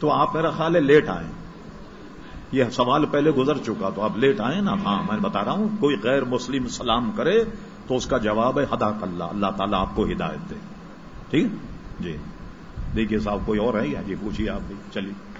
تو آپ میرا خیال ہے لیٹ آئے یہ سوال پہلے گزر چکا، تو آپ لیٹ آئیں نا؟ ہاں میں بتا رہا ہوں، کوئی غیر مسلم سلام کرے تو اس کا جواب ہے ہدا اللہ اللہ تعالیٰ آپ کو ہدایت دے۔ ٹھیک جی۔ دیکھیے صاحب، کوئی اور ہے یا؟ جی پوچھیے آپ بھی، چلیے۔